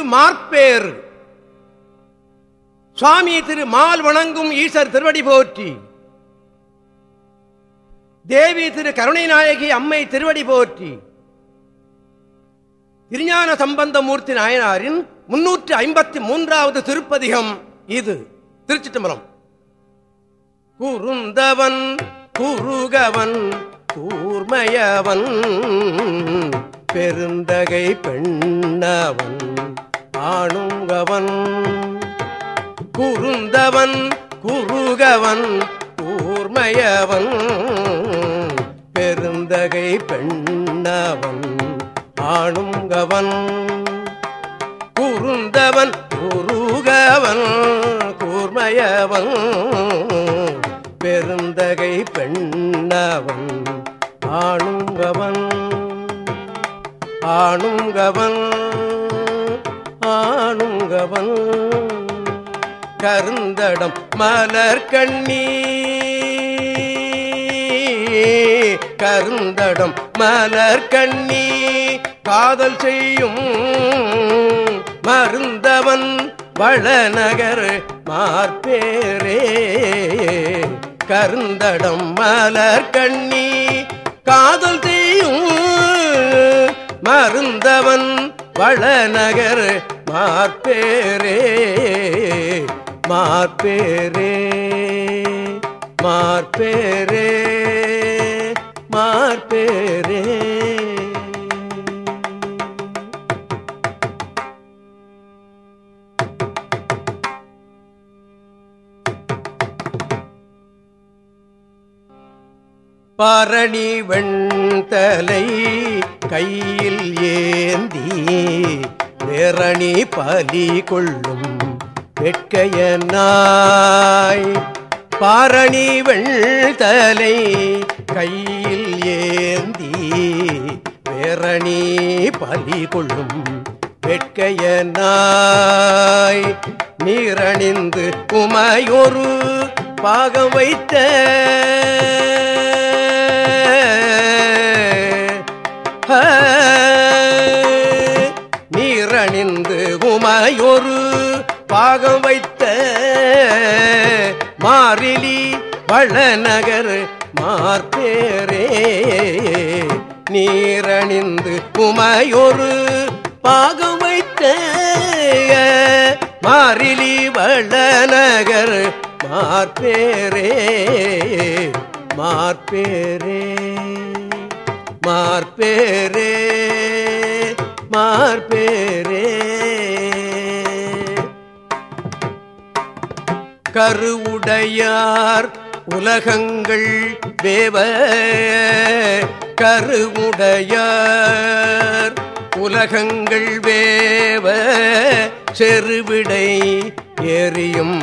திரு மார்பேர் சுவாமி திரு mall வணங்கும் ஈசர் திருவடி போற்றி. தேவி திரு கருணை நாயகி அம்மை திருவடி போற்றி. திருஞான சம்பந்தமூர்த்தி நாயனாரின் முன்னூற்றி ஐம்பத்தி மூன்றாவது திருப்பதிகம் இது. தம்பரம் குறுந்தவன் குறுகவன் கூர்மையவன் பெருந்தகை பெண்ணவன். ஆணுங்கவன் குறுந்தவன் குறுகவன் கூர்மையவன். பெருந்தகை பெண்ணவன் ஆணுங்கவன் குறுந்தவன் குறுகவன் கூர்மையவன். பெருந்தகை பெண்ணவன் ஆணுங்கவன் ஆணுங்கவன் ஆணுங்கவன் கருந்தடம் மலர் கண்ணீ கருந்தடம் மலர் கண்ணீ காதல் செய்யும் மருந்தவன் வளநகர் மார்பேரே. கருந்தடம் மலர் கண்ணி காதல் செய்யும் மருந்தவன் வளநகர் மார்பேரே மார்பேரே மார்பேரே மார்பேரே. பரணி வெண்தலை கையில் ஏந்தி பேரணி பலி கொள்ளும் வெட்கையனாய். பாரணி வெள்தலை கையில் ஏந்தி பேரணி பலி கொள்ளும் வெட்கையனாய். நீரணிந்து உமையொரு பாகம் வைத்த உமையொரு பாகம் வைத்த மாறிலி வளநகர் மார்பேரே. நீரணிந்து உமையொரு பாகம் வைத்த மாறிலி வளநகர் மார்பேரே. மார்பேரே மார்பேரே மார்பேரே. கருவுடையார் உலகங்கள் வேவ. கருவுடையார் உலகங்கள் வேவ. செருவிடை ஏறியும்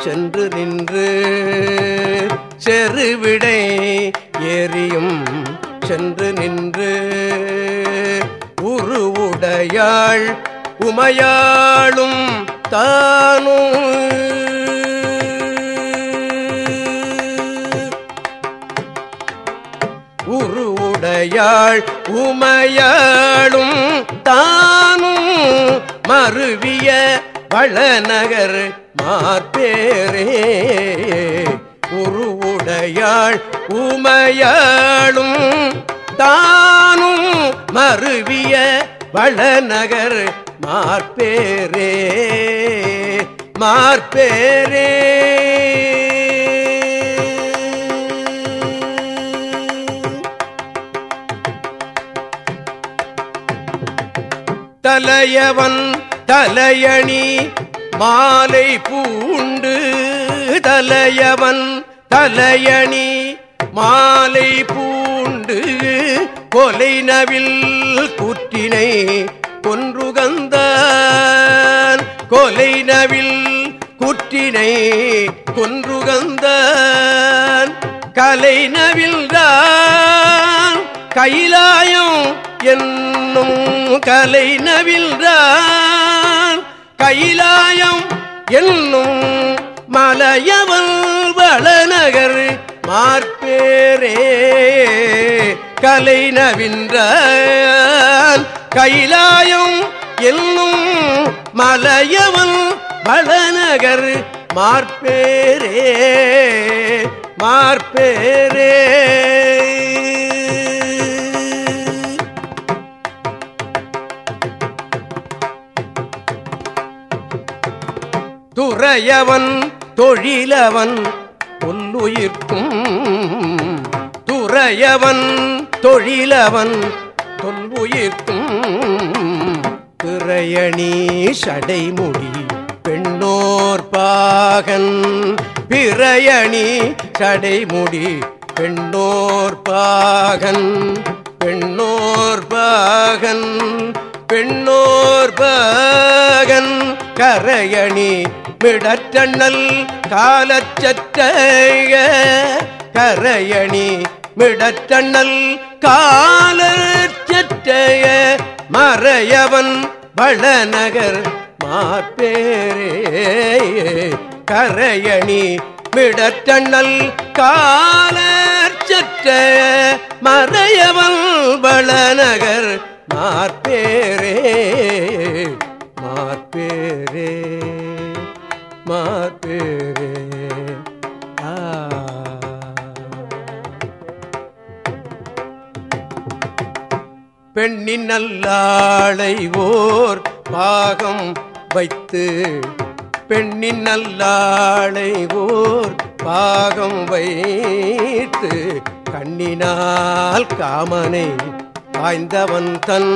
சென்று நின்று. செருவிடை ஏறியும் சென்று நின்று. உருவுடையாள் உமையாளும் தானும் உருவுடையாள் உமையாளும் தானும் மருவிய வளநகர் மார்பேரே. உருவுடையாள் உமையாளும் தானும் மருவிய வளநகர் மார்பேரே. மார்பேரே. தலையவன் தலையணி மாலை பூண்டு. தலையவன் தலையணி மாலை பூண்டு. கொலை நவில் குற்றினை கொன்றுகந்த கொலை நவில் குற்றினை கொன்றுகந்த கலை நவில்தான் கைலாயம் என்னும் கலை நவில்தான் கைலாயம் என்னும் மலையவன் வளநகர் மார்பேரே. கலை நவின்றான் கைலாயம் என்னும் மலையவன் வளநகர் மார்பேரே. மார்பேரே. துறையவன் தொழிலவன் தொல்லுயிர்க்கும். துறையவன் தொழிலவன் தொல்வுயிர்க்கும் திரையணி சடைமுடி பெண்ணோர்பாகன் பிறையணி சடைமுடி பெண்ணோர்பாகன் பெண்ணோர்பாகன் பெண்ணோர்பாகன் கரையணி மிடற்றண்ணல் காலச்சற்றைய கரையணி மிடற்றண்ணல் காலச்சற்றைய மறையவன் வளநகர் மாப்பேரே கரையணி மிடற்றண்ணல் காலச்சற்ற மறையவன் வளநகர் மாற்பேரே மாற்பேரே மாப்பேரே ஆ. பெண்ணின் நல்லாளை ஓர் பாகம் வைத்து பெண்ணின் நல்லாளை ஓர் பாகம் வைத்து கண்ணினால் காமனை பாய்ந்தவன் தன்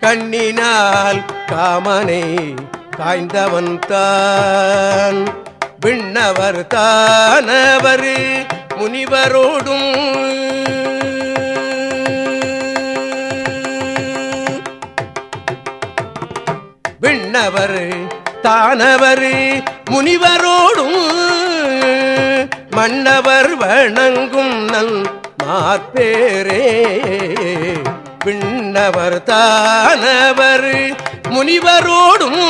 கண்ணினால் காமனை காய்ந்தவன் தான். விண்ணவர் தானவர் முனிவரோடும். விண்ணவர் தானவர் முனிவரோடும். மன்னவர் வணங்கும் நல் மாப்பேரே விண்ணவர் தானவர் முனிவரோடும்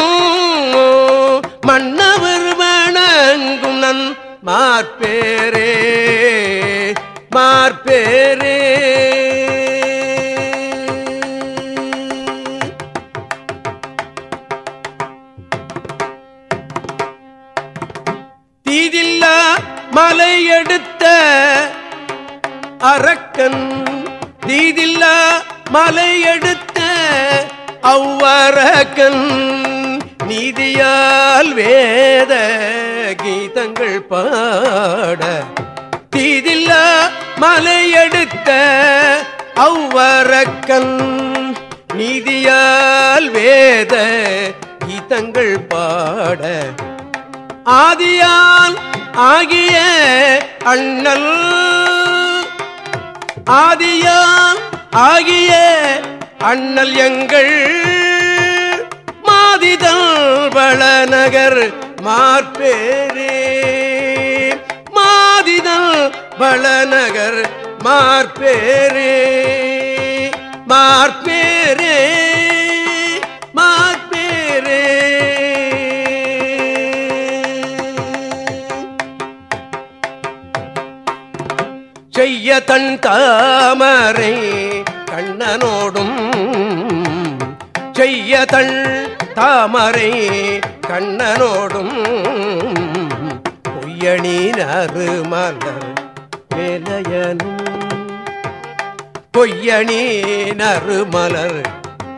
மன்னவர் வணங்கும் நன் மார்பேரே மார்பேரே. தீதில்லா மலை எடுத்த அரக்கன் தீதில்லா மலை எடுத்த அவ்வரக்கன் நீதியால் வேத கீதங்கள் பாட தீதில்லா மலையெடுத்த அவ்வரக்கன் நீதியால் வேத கீதங்கள் பாட ஆதியால் ஆகிய அண்ணல் ஆதியால் ஆகிய அண்ணல் எங்கள் மாதிதல் வளநகர் மார்பேரே. மாதிதல் வளநகர் மார்பேரே. மார்பேரே மார்பேரே. செய்ய தன் தாமரை கண்ணனோடும் செய்யதள் தாமரை கண்ணனோடும் பொய்யணி நறுமலர் மேலையனும் பொய்யணி நறுமலர்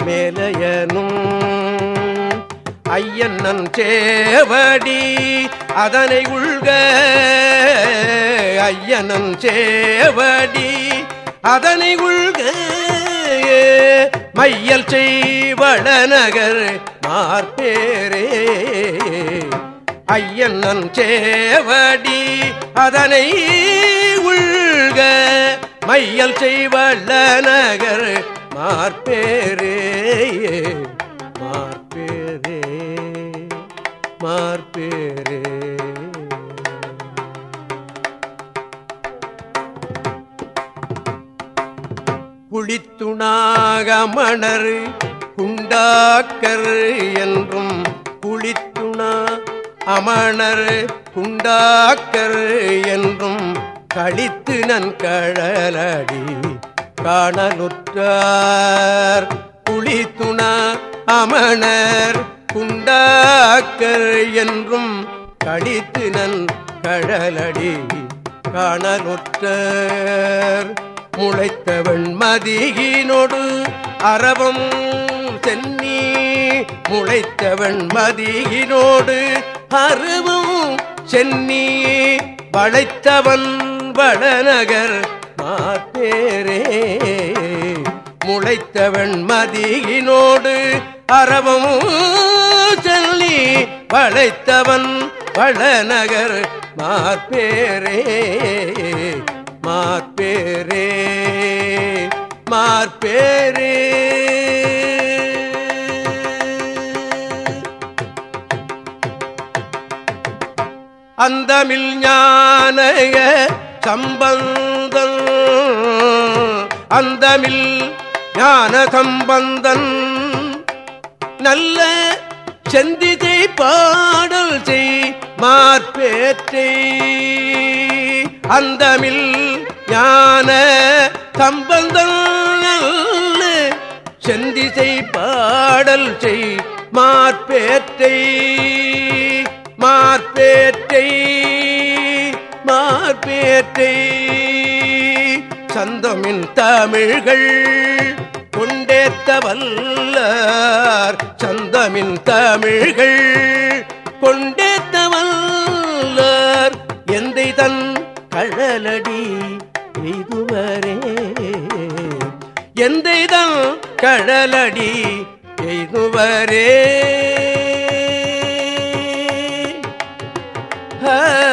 மேலையனும் ஐயன்னன் சேவடி அதனை உள்க ஐயனன் சேவடி அதனை உள்க மையல் செய்வள நகர் மார்பேரே. ஐயன் சேவடி அதனை உள்க. மையல் செய்வள நகர் மார்பேரே. மார்பேரே மார்பேரே. துணாகமணர் குண்டாக்கர் என்றும் புளித்துணா அமணர் குண்டாக்கர் என்றும் கழித்து நன் கழலடி காணலுற்றார். குளித்துணாகமணர் அமணர் குண்டாக்கர் என்றும் கழித்து நன் கழலடி காணலுற்றர். முளைத்தவன் மதியினொடு அரவம் சென்னி முளைத்தவன் மதியினோடு அருவும் சென்னி வளைத்தவன் வடநகர் மாத்தேரே. முளைத்தவன் மதியினோடு அறவம் செல்லி வளைத்தவன் வளநகர் மாற்பேரே மார்பேரே மார்பேரே. அந்தமில் ஞானய சம்பந்தன் அந்தமில் ஞான சம்பந்தன். நல்ல செந்திதை பாடல் செய் மாற்பேற்றை அந்தமில் ஞான சம்பந்தன் செந்திசை பாடல் செய். மார்பேற்றை மார்பேற்றை மார்பேற்றை. சந்தமின் தமிழ்கள் கொண்டேத்த வல்லார். சந்தமின் தமிழ்கள் கொண்டே கழலடி எய்துவரே. எந்தைதான் கழலடி எய்துவரே. ஹ